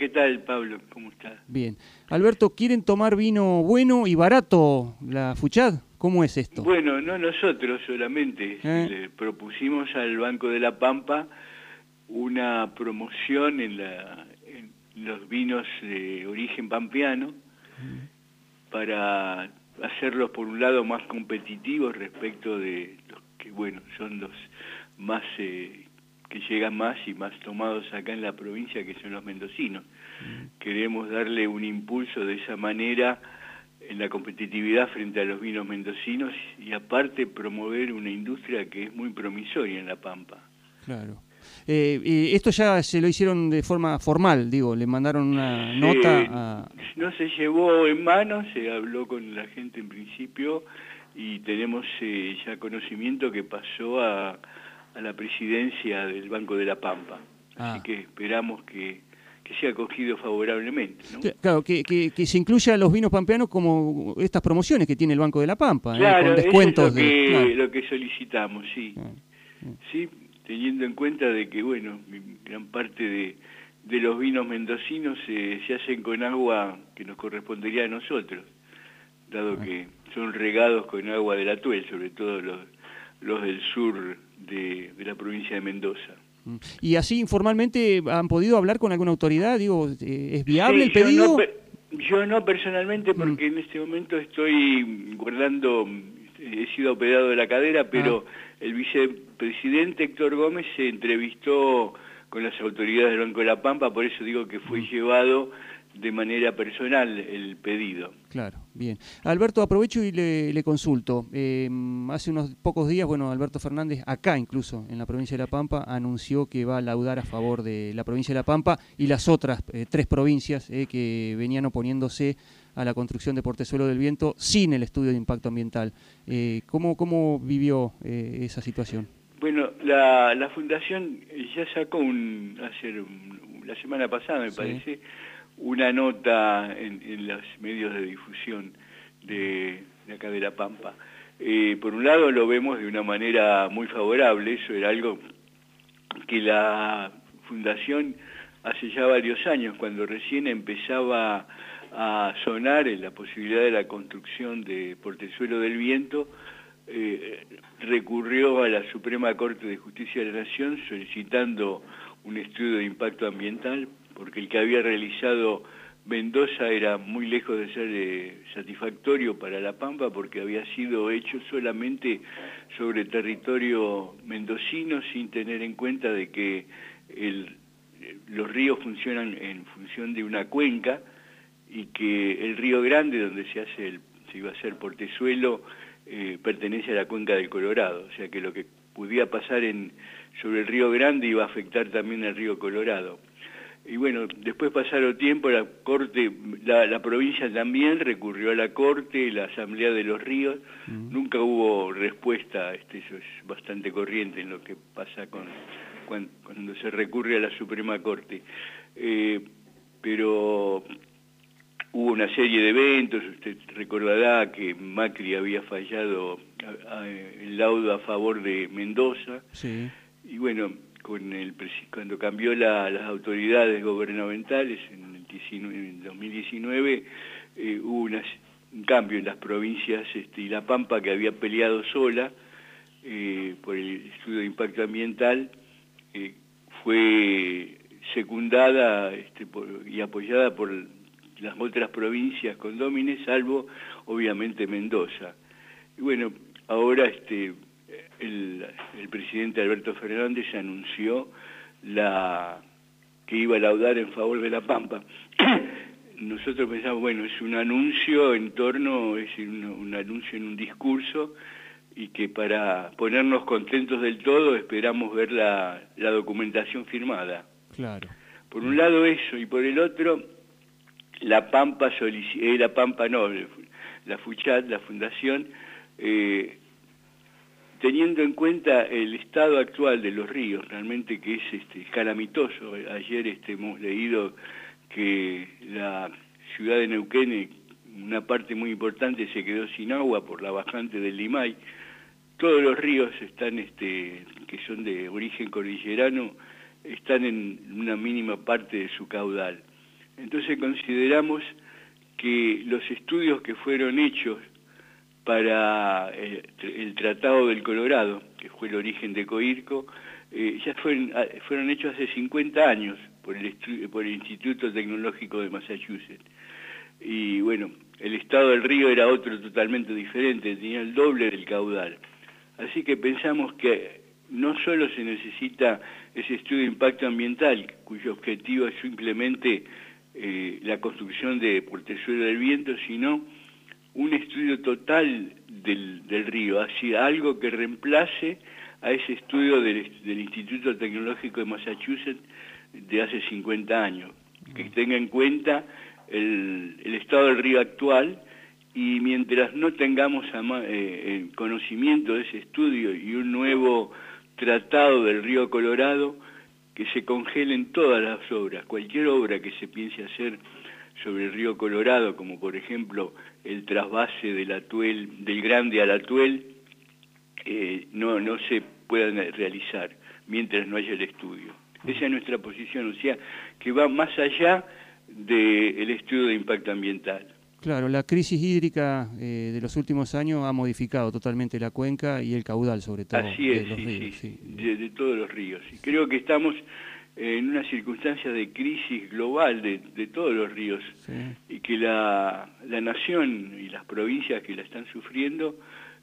¿qué tal, Pablo? ¿Cómo estás? Bien. Alberto, ¿quieren tomar vino bueno y barato, la Fuchad? ¿Cómo es esto? Bueno, no nosotros solamente. ¿Eh? Le propusimos al Banco de la Pampa una promoción en, la, en los vinos de origen pampeano para hacerlos, por un lado, más competitivos respecto de los que, bueno, son los más... Eh, que llegan más y más tomados acá en la provincia, que son los mendocinos. Queremos darle un impulso de esa manera en la competitividad frente a los vinos mendocinos y aparte promover una industria que es muy promisoria en La Pampa. Claro. Eh, y esto ya se lo hicieron de forma formal, digo, le mandaron una nota a... No se llevó en mano, se habló con la gente en principio y tenemos eh, ya conocimiento que pasó a a la presidencia del Banco de la Pampa. Así Ah. que esperamos que, que sea acogido favorablemente. ¿no? Claro, que, que, que se incluya a los vinos pampeanos como estas promociones que tiene el Banco de la Pampa, ¿eh? Con eso descuentos es lo que, de... claro. lo que solicitamos, sí. Ah, Sí, teniendo en cuenta de que, bueno, gran parte de, de los vinos mendocinos se, se hacen con agua que nos correspondería a nosotros, dado Ah. que son regados con agua del Atuel, sobre todo los, los del sur de, de la provincia de Mendoza. Mm. Y así informalmente han podido hablar con alguna autoridad, digo, eh, ¿es viable Sí, el pedido? Yo no, pe- yo no personalmente Mm. porque en este momento estoy guardando, he sido operado de la cadera, pero Ah. el vicepresidente Héctor Gómez se entrevistó con las autoridades del Banco de la Pampa, por eso digo que Mm. fue llevado de manera personal el pedido. Claro, bien. Alberto, aprovecho y le, le consulto. Eh, hace unos pocos días, bueno, Alberto Fernández, acá incluso, en la provincia de La Pampa, anunció que va a laudar a favor de la provincia de La Pampa y las otras eh, tres provincias eh, que venían oponiéndose a la construcción de Portezuelo del Viento sin el estudio de impacto ambiental. Eh, ¿cómo, ¿Cómo vivió eh, esa situación? Bueno, la, la fundación ya sacó un, hace un- la semana pasada, me Sí. parece, una nota en, en los medios de difusión de, de acá de La Pampa. Eh, por un lado lo vemos de una manera muy favorable, eso era algo que la fundación hace ya varios años, cuando recién empezaba a sonar en la posibilidad de la construcción de Portezuelo del Viento, eh, recurrió a la Suprema Corte de Justicia de la Nación solicitando un estudio de impacto ambiental, porque el que había realizado Mendoza era muy lejos de ser eh, satisfactorio para La Pampa, porque había sido hecho solamente sobre territorio mendocino, sin tener en cuenta de que el- eh, los ríos funcionan en función de una cuenca, y que el río Grande, donde se hace el, se iba a hacer Portezuelo, eh, pertenece a la cuenca del Colorado, o sea que lo que podía pasar en, sobre el río Grande iba a afectar también al río Colorado. Y bueno, después pasaron tiempo, la corte, la, la provincia también recurrió a la corte, la asamblea de los ríos, nunca hubo respuesta, este, eso es bastante corriente en lo que pasa con, cuan- cuando, se recurre a la Suprema Corte. Eh, pero hubo una serie de eventos, usted recordará que Macri había fallado a- a- el laudo a favor de Mendoza, Sí. y bueno, con el cuando cambió la- las autoridades gubernamentales en, el 19 en 2019, eh, hubo un cambio en las provincias este, y La Pampa, que había peleado sola eh, por el estudio de impacto ambiental, eh, fue secundada este, por- y apoyada por las otras provincias condómines, salvo obviamente Mendoza. Y bueno, ahora este, el, el presidente Alberto Fernández anunció la que iba a laudar en favor de La Pampa. Nosotros pensamos, bueno, es un anuncio en torno, es un, un anuncio en un discurso, y que para ponernos contentos del todo esperamos ver la, la documentación firmada. Claro. Por un lado eso, y por el otro, la Pampa, solici- eh, la Pampa no, la FUCHAT, la Fundación, eh, teniendo en cuenta el estado actual de los ríos, realmente que es este, calamitoso. Ayer este, hemos leído que la ciudad de Neuquén, una parte muy importante, se quedó sin agua por la bajante del Limay. Todos los ríos están, este, que son de origen cordillerano, están en una mínima parte de su caudal. Entonces consideramos que los estudios que fueron hechos para eh, el, Tratado del Colorado, que fue el origen de Coirco, eh, ya fueron, ah, fueron hechos hace 50 años por el, por el Instituto Tecnológico de Massachusetts. Y bueno, el estado del río era otro totalmente diferente, tenía el doble del caudal. Así que pensamos que no solo se necesita ese estudio de impacto ambiental, cuyo objetivo es simplemente eh, la construcción de Portezuelo del Viento, sino un estudio total del, río, así algo que reemplace a ese estudio del, Instituto Tecnológico de Massachusetts de hace 50 años, que tenga en cuenta el, estado del río actual y mientras no tengamos eh, conocimiento de ese estudio y un nuevo tratado del río Colorado, que se congelen todas las obras, cualquier obra que se piense hacer sobre el río Colorado, como por ejemplo el trasvase del atuel, del Grande al Atuel, eh, no, no se puedan realizar mientras no haya el estudio. Esa es nuestra posición, o sea, que va más allá del estudio de impacto ambiental. Claro, la crisis hídrica eh, de los últimos años ha modificado totalmente la cuenca y el caudal, sobre todo. Así es, de los ríos, sí, De, todos los ríos. Y creo que estamos en una circunstancia de crisis global de, todos los ríos y que la, la nación y las provincias que la están sufriendo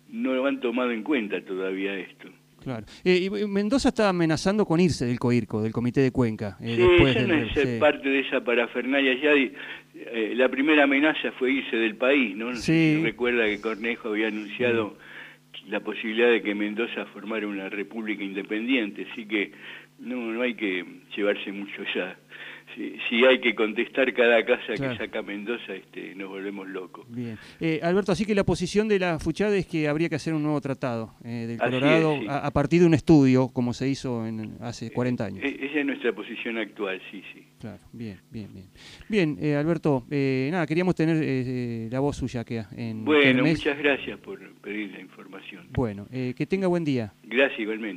no lo han tomado en cuenta todavía esto. Claro. Eh, y Mendoza está amenazando con irse del COIRCO, del Comité de Cuenca. Eh, sí, no es parte de esa parafernalia. Ya eh, la primera amenaza fue irse del país, ¿no? Sí. Recuerda que Cornejo había anunciado la posibilidad de que Mendoza formara una república independiente, así que no, no hay que llevarse mucho ya si, hay que contestar cada casa que saca Mendoza, este, nos volvemos locos. Bien. Eh, Alberto, así que la posición de la Fuchada es que habría que hacer un nuevo tratado eh, del Colorado a, partir de un estudio, como se hizo en, hace 40 años. E, esa es nuestra posición actual, sí, sí. Claro, bien, bien, bien. Bien, eh, Alberto, nada, queríamos tener la voz suya que en Bueno, muchas gracias por pedir la información. Bueno, que tenga buen día. Gracias igualmente.